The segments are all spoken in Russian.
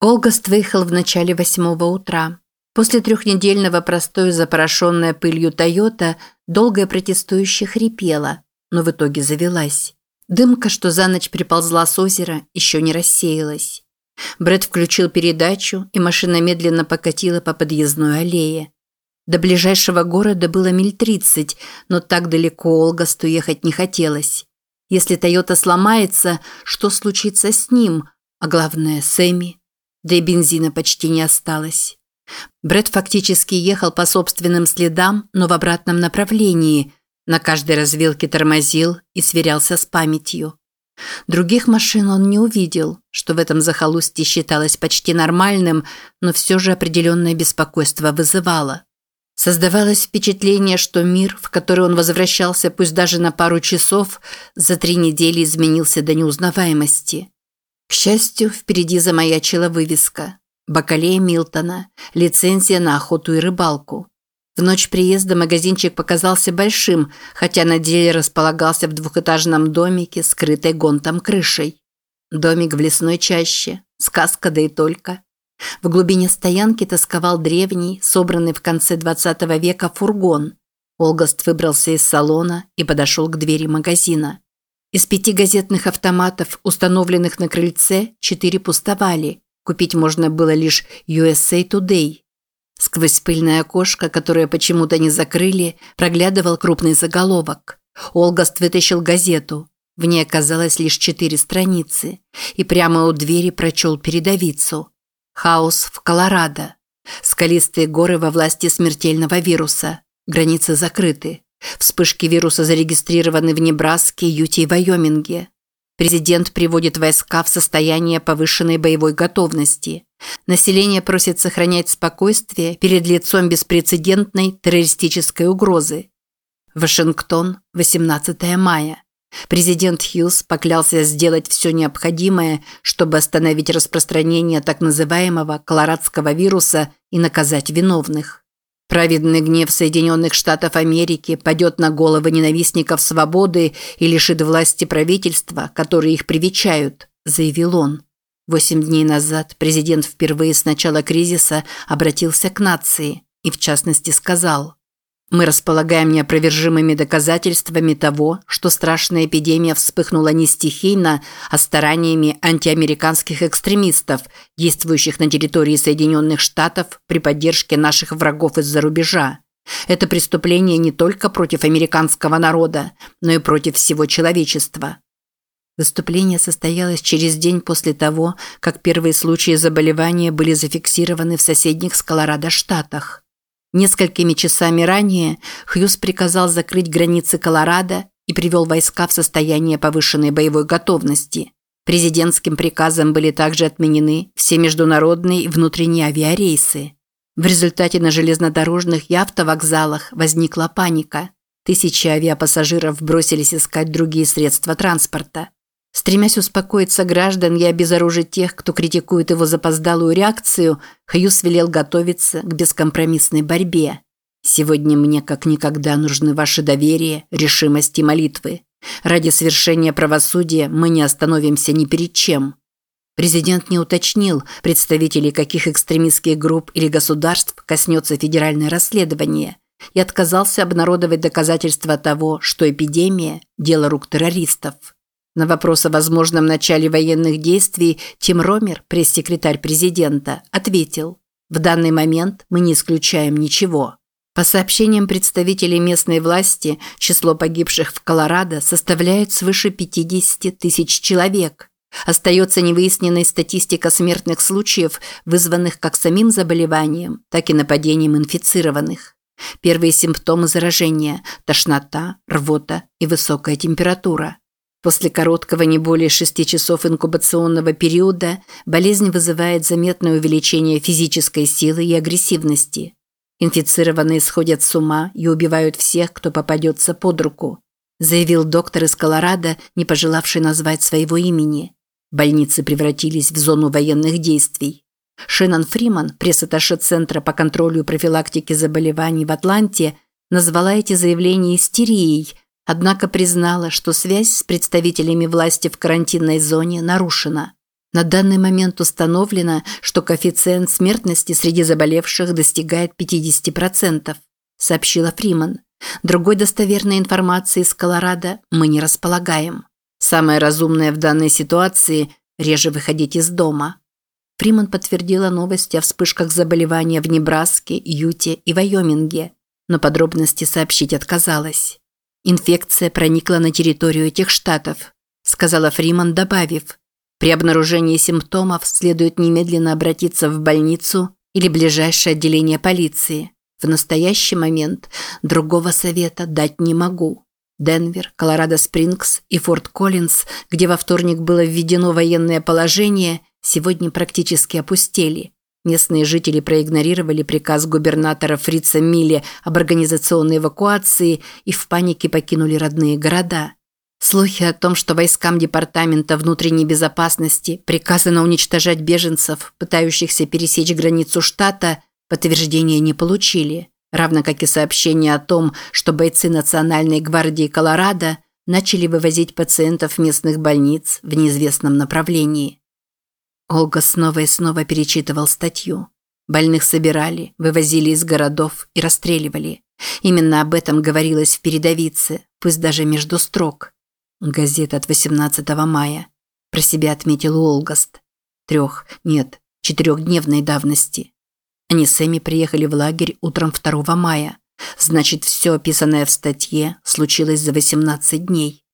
Олгаст выехал в начале восьмого утра. После трехнедельного простоя запорошенная пылью «Тойота» долгая протестующе хрипела, но в итоге завелась. Дымка, что за ночь приползла с озера, еще не рассеялась. Брэд включил передачу, и машина медленно покатила по подъездной аллее. До ближайшего города было миль тридцать, но так далеко Олгасту ехать не хотелось. Если Тойота сломается, что случится с ним, а главное, с Эми? Да и бензина почти не осталось. Брэд фактически ехал по собственным следам, но в обратном направлении. На каждой развилке тормозил и сверялся с памятью. Других машин он не увидел, что в этом захолустье считалось почти нормальным, но все же определенное беспокойство вызывало. Создавалось впечатление, что мир, в который он возвращался пусть даже на пару часов, за три недели изменился до неузнаваемости. К счастью, впереди замаячила вывеска Бакалея Милтона. Лицензия на охоту и рыбалку. В ночь приезда магазинчик показался большим, хотя на деле располагался в двухэтажном домике, скрытой гонтом крышей. Домик в лесной чаще. Сказка, да и только. В глубине стоянки тосковал древний, собранный в конце 20 века фургон. Олгаст выбрался из салона и подошел к двери магазина. Из пяти газетных автоматов, установленных на крыльце, четыре пустовали – Купить можно было лишь USA Today. Сквозь пыльное окошко, которое почему-то не закрыли, проглядывал крупный заголовок. Олгаст вытащил газету. В ней оказалось лишь четыре страницы. И прямо у двери прочел передовицу. «Хаос в Колорадо. Скалистые горы во власти смертельного вируса. Границы закрыты. Вспышки вируса зарегистрированы в Небраске, Юте и Вайоминге. Президент приводит войска в состояние повышенной боевой готовности. Население просит сохранять спокойствие перед лицом беспрецедентной террористической угрозы. Вашингтон, 18 мая. Президент Хьюз поклялся сделать все необходимое, чтобы остановить распространение так называемого колорадского вируса и наказать виновных. Праведный гнев Соединенных Штатов Америки падет на головы ненавистников свободы и лишит власти правительства, которые их привечают, заявил он. Восемь дней назад президент впервые с начала кризиса обратился к нации и, в частности, сказал – мы располагаем неопровержимыми доказательствами того, что страшная эпидемия вспыхнула не стихийно, а стараниями антиамериканских экстремистов, действующих на территории Соединенных Штатов при поддержке наших врагов из-за рубежа. Это преступление не только против американского народа, но и против всего человечества. Выступление состоялось через день после того, как первые случаи заболевания были зафиксированы в соседних с Колорадо штатах. Несколькими часами ранее Хьюз приказал закрыть границы Колорадо и привел войска в состояние повышенной боевой готовности. Президентским приказом были также отменены все международные и внутренние авиарейсы. В результате на железнодорожных и автовокзалах возникла паника. Тысячи авиапассажиров бросились искать другие средства транспорта. Стремясь успокоить граждан и обезоружить тех, кто критикует его запоздалую реакцию, Хьюз велел готовиться к бескомпромиссной борьбе. «Сегодня мне как никогда нужны ваше доверие, решимость и молитвы. Ради свершения правосудия мы не остановимся ни перед чем». Президент не уточнил, представителей каких экстремистских групп или государств коснется федеральное расследование, и отказался обнародовать доказательства того, что эпидемия – дело рук террористов. На вопрос о возможном начале военных действий Тим Ромер, пресс-секретарь президента, ответил «В данный момент мы не исключаем ничего». По сообщениям представителей местной власти, число погибших в Колорадо составляет свыше 50 тысяч человек. Остается невыясненной статистика смертных случаев, вызванных как самим заболеванием, так и нападением инфицированных. Первые симптомы заражения – тошнота, рвота и высокая температура. После короткого не более шести часов инкубационного периода болезнь вызывает заметное увеличение физической силы и агрессивности. Инфицированные сходят с ума и убивают всех, кто попадется под руку, заявил доктор из Колорадо, не пожелавший назвать своего имени. Больницы превратились в зону военных действий. Шеннон Фриман, пресс-атташе Центра по контролю и профилактике заболеваний в Атланте, назвала эти заявления истерией – однако признала, что связь с представителями власти в карантинной зоне нарушена. На данный момент установлено, что коэффициент смертности среди заболевших достигает 50%, сообщила Фриман. Другой достоверной информации из Колорадо мы не располагаем. Самое разумное в данной ситуации – реже выходить из дома. Фриман подтвердила новости о вспышках заболевания в Небраске, Юте и Вайоминге, но подробности сообщить отказалась. Инфекция проникла на территорию этих штатов, сказала Фриман, добавив, при обнаружении симптомов следует немедленно обратиться в больницу или ближайшее отделение полиции. В настоящий момент другого совета дать не могу. Денвер, Колорадо-Спрингс и Форт Коллинз, где во вторник было введено военное положение, сегодня практически опустели. Местные жители проигнорировали приказ губернатора Фрица Милли об организационной эвакуации и в панике покинули родные города. Слухи о том, что войскам Департамента внутренней безопасности приказано уничтожать беженцев, пытающихся пересечь границу штата, подтверждения не получили, равно как и сообщение о том, что бойцы Национальной гвардии Колорадо начали вывозить пациентов местных больниц в неизвестном направлении. Олга снова и снова перечитывал статью. Больных собирали, вывозили из городов и расстреливали. Именно об этом говорилось в передовице, пусть даже между строк. Газета от 18 мая. Про себя отметил Олгаст. Трех, нет, четырехдневной давности. Они с Эми приехали в лагерь утром 2 мая. Значит, все описанное в статье случилось за 18 дней.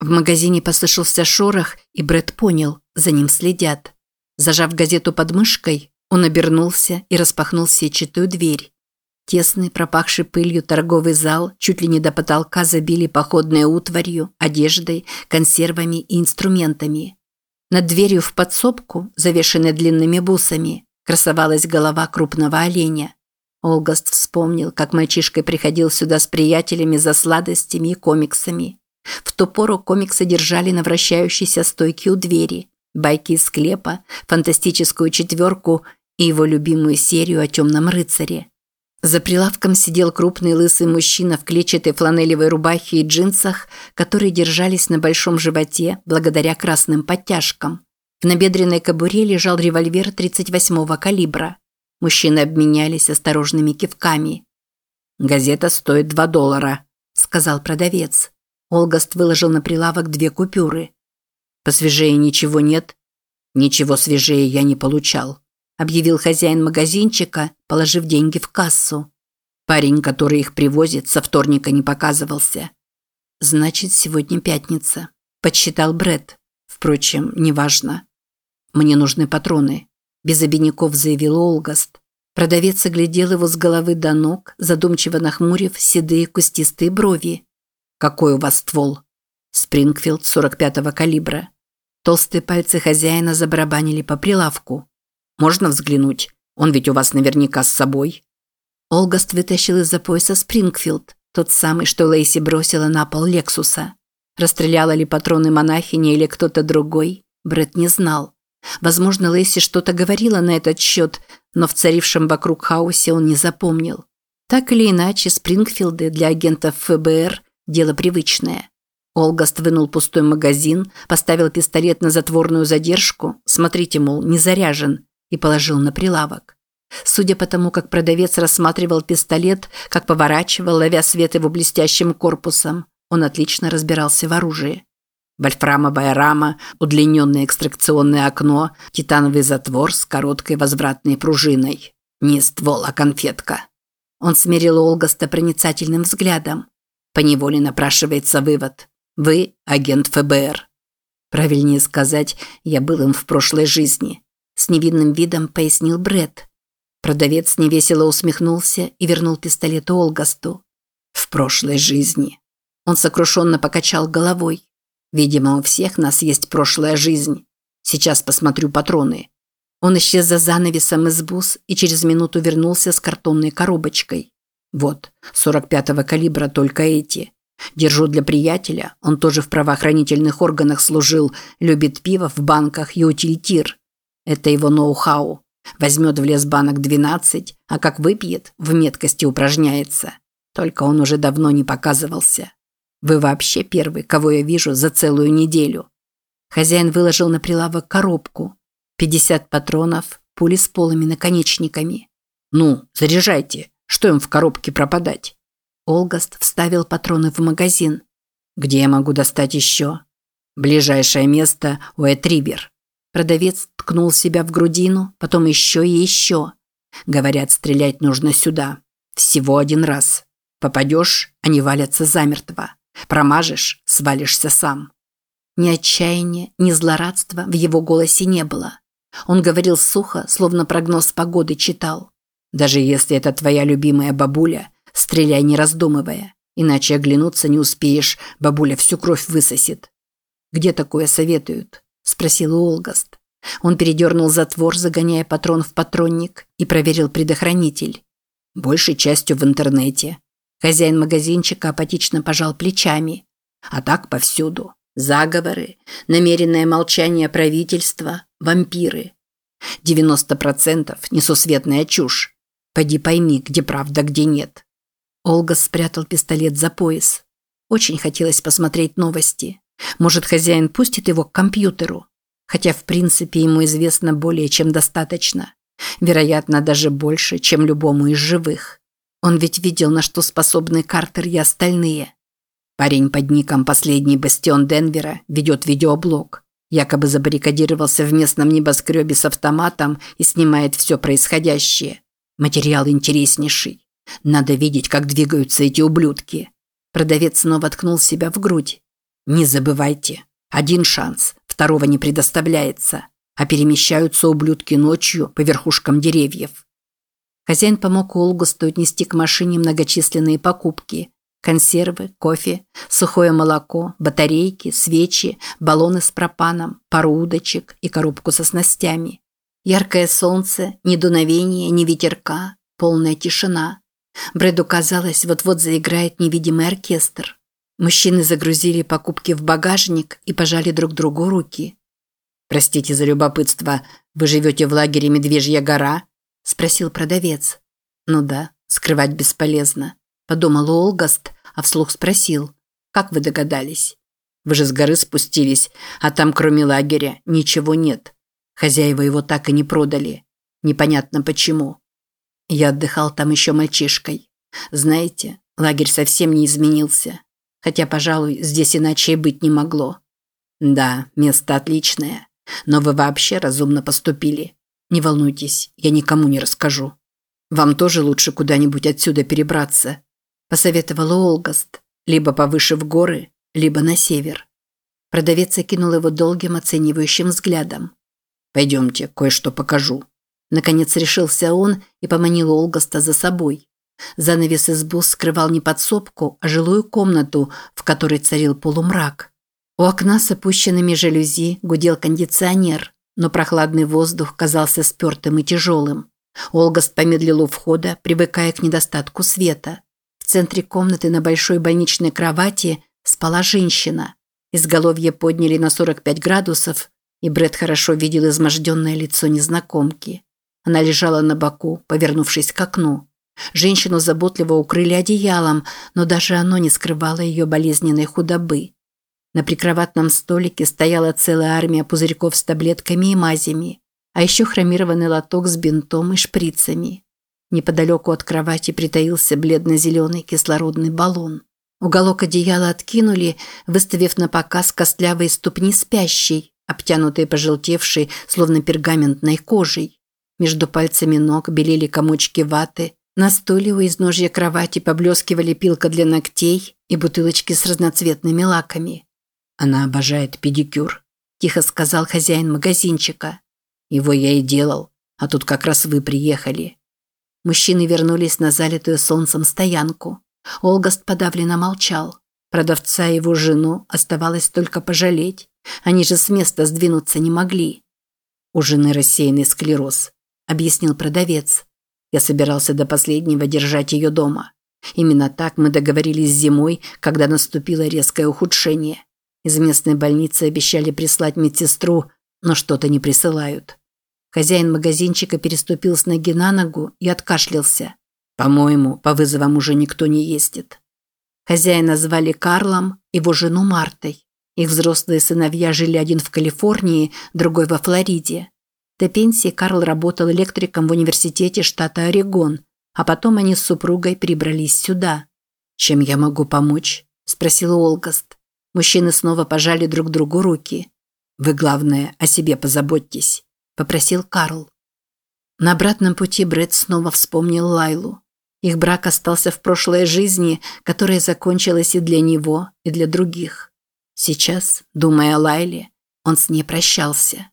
В магазине послышался шорох, и Брэд понял, за ним следят. Зажав газету под мышкой, он обернулся и распахнул сетчатую дверь. Тесный, пропахший пылью торговый зал чуть ли не до потолка забили походной утварью, одеждой, консервами и инструментами. Над дверью в подсобку, завешенной длинными бусами, красовалась голова крупного оленя. Олгаст вспомнил, как мальчишкой приходил сюда с приятелями за сладостями и комиксами. В ту пору комиксы держали на вращающейся стойке у двери байки из склепа, фантастическую четверку и его любимую серию о темном рыцаре. За прилавком сидел крупный лысый мужчина в клетчатой фланелевой рубахе и джинсах, которые держались на большом животе благодаря красным подтяжкам. В набедренной кобуре лежал револьвер 38-го калибра. Мужчины обменялись осторожными кивками. «Газета стоит 2 доллара», – сказал продавец. Олгаст выложил на прилавок две купюры. Посвежее ничего нет? Ничего свежее я не получал, объявил хозяин магазинчика, положив деньги в кассу. Парень, который их привозит, со вторника не показывался. Значит, сегодня пятница, подсчитал Бред. Впрочем, неважно. Мне нужны патроны, без обиняков заявил Олгаст. Продавец оглядел его с головы до ног, задумчиво нахмурив седые кустистые брови. «Какой у вас ствол?» Спрингфилд 45-го калибра. Толстые пальцы хозяина забарабанили по прилавку. «Можно взглянуть? Он ведь у вас наверняка с собой». Олгаст вытащил из-за пояса Спрингфилд, тот самый, что Лейси бросила на пол Лексуса. Расстреляла ли патроны монахиня или кто-то другой, Брэд не знал. Возможно, Лейси что-то говорила на этот счет, но в царившем вокруг хаосе он не запомнил. Так или иначе, Спрингфилды для агентов ФБР – дело привычное. Олгаст вынул пустой магазин, поставил пистолет на затворную задержку, смотрите, мол, не заряжен, и положил на прилавок. Судя по тому, как продавец рассматривал пистолет, как поворачивал, ловя свет его блестящим корпусом, он отлично разбирался в оружии. Вольфрамовая рама, удлиненное экстракционное окно, титановый затвор с короткой возвратной пружиной. Не ствол, а конфетка. Он смирил Олгаста проницательным взглядом. Поневоле напрашивается вывод. Вы агент ФБР. Правильнее сказать, я был им в прошлой жизни. С невинным видом пояснил Бред. Продавец невесело усмехнулся и вернул пистолет Олгасту. В прошлой жизни. Он сокрушенно покачал головой. Видимо, у всех нас есть прошлая жизнь. Сейчас посмотрю патроны. Он исчез за занавесом из бус и через минуту вернулся с картонной коробочкой. Вот, 45-го калибра только эти. Держу для приятеля, он тоже в правоохранительных органах служил, любит пиво в банках и утильтир. Это его ноу-хау. Возьмет в лес банок 12, а как выпьет, в меткости упражняется. Только он уже давно не показывался. Вы вообще первый, кого я вижу за целую неделю. Хозяин выложил на прилавок коробку. 50 патронов, пули с полыми наконечниками. «Ну, заряжайте. Что им в коробке пропадать?» Олгаст вставил патроны в магазин. «Где я могу достать еще?» «Ближайшее место – Уэтривер». Продавец ткнул себя в грудину, потом еще и еще. Говорят, стрелять нужно сюда. Всего один раз. Попадешь – они валятся замертво. Промажешь – свалишься сам. Ни отчаяния, ни злорадства в его голосе не было. Он говорил сухо, словно прогноз погоды читал. «Даже если это твоя любимая бабуля, стреляй не раздумывая, иначе оглянуться не успеешь, бабуля всю кровь высосет». «Где такое советуют?» – спросил Олгаст. Он передернул затвор, загоняя патрон в патронник, и проверил предохранитель. «Большей частью в интернете». Хозяин магазинчика апатично пожал плечами. «А так повсюду. Заговоры, намеренное молчание правительства, вампиры. 90% несусветная чушь. Пойди пойми, где правда, где нет». Олга спрятал пистолет за пояс. Очень хотелось посмотреть новости. Может, хозяин пустит его к компьютеру? Хотя, в принципе, ему известно более чем достаточно. Вероятно, даже больше, чем любому из живых. Он ведь видел, на что способны Картер и остальные. Парень под ником «Последний бастион Денвера» ведет видеоблог. Якобы забаррикадировался в местном небоскребе с автоматом и снимает все происходящее. Материал интереснейший. Надо видеть, как двигаются эти ублюдки. Продавец снова ткнул себя в грудь. Не забывайте, один шанс, второго не предоставляется, а перемещаются ублюдки ночью по верхушкам деревьев. Хозяин помог Олгусту отнести к машине многочисленные покупки. Консервы, кофе, сухое молоко, батарейки, свечи, баллоны с пропаном, пару удочек и коробку со снастями. Яркое солнце, ни дуновения, ни ветерка, полная тишина. Брэду казалось, вот-вот заиграет невидимый оркестр. Мужчины загрузили покупки в багажник и пожали друг другу руки. «Простите за любопытство, вы живете в лагере «Медвежья гора»?» – спросил продавец. «Ну да, скрывать бесполезно», – подумал Олгаст, а вслух спросил. «Как вы догадались?» «Вы же с горы спустились, а там кроме лагеря ничего нет. Хозяева его так и не продали. Непонятно почему. Я отдыхал там еще мальчишкой. Знаете, лагерь совсем не изменился. Хотя, пожалуй, здесь иначе и быть не могло. Да, место отличное. Но вы вообще разумно поступили. Не волнуйтесь, я никому не расскажу. Вам тоже лучше куда-нибудь отсюда перебраться, посоветовала Олгаст, либо повыше в горы, либо на север. Продавец окинул его долгим оценивающим взглядом. Пойдемте, кое-что покажу. Наконец решился он и поманил Олгаста за собой. Занавес из бус скрывал не подсобку, а жилую комнату, в которой царил полумрак. У окна с опущенными жалюзи гудел кондиционер, но прохладный воздух казался спертым и тяжелым. Олгаст помедлил у входа, привыкая к недостатку света. В центре комнаты на большой больничной кровати спала женщина. Изголовье подняли на 45 градусов, и Бред хорошо видел изможденное лицо незнакомки. Она лежала на боку, повернувшись к окну. Женщину заботливо укрыли одеялом, но даже оно не скрывало ее болезненной худобы. На прикроватном столике стояла целая армия пузырьков с таблетками и мазями, а еще хромированный лоток с бинтом и шприцами. Неподалеку от кровати притаился бледно-зеленый кислородный баллон. Уголок одеяла откинули, выставив на показ костлявые ступни спящей, обтянутые пожелтевшей, словно пергаментной кожей. Между пальцами ног белели комочки ваты, на стуле у изножья кровати поблескивали пилка для ногтей и бутылочки с разноцветными лаками. «Она обожает педикюр», – тихо сказал хозяин магазинчика. «Его я и делал, а тут как раз вы приехали». Мужчины вернулись на залитую солнцем стоянку. Олгаст подавленно молчал. Продавца и его жену оставалось только пожалеть. Они же с места сдвинуться не могли. «У жены рассеянный склероз», – объяснил продавец. Я собирался до последнего держать ее дома. Именно так мы договорились зимой, когда наступило резкое ухудшение. Из местной больницы обещали прислать медсестру, но что-то не присылают. Хозяин магазинчика переступил с ноги на ногу и откашлялся. По-моему, по вызовам уже никто не ездит. Хозяина звали Карлом, его жену Мартой. Их взрослые сыновья жили один в Калифорнии, другой во Флориде. До пенсии Карл работал электриком в университете штата Орегон, а потом они с супругой перебрались сюда. «Чем я могу помочь?» – спросил Олгаст. Мужчины снова пожали друг другу руки. «Вы, главное, о себе позаботьтесь», – попросил Карл. На обратном пути Брэд снова вспомнил Лайлу. Их брак остался в прошлой жизни, которая закончилась и для него, и для других. Сейчас, думая о Лайле, он с ней прощался.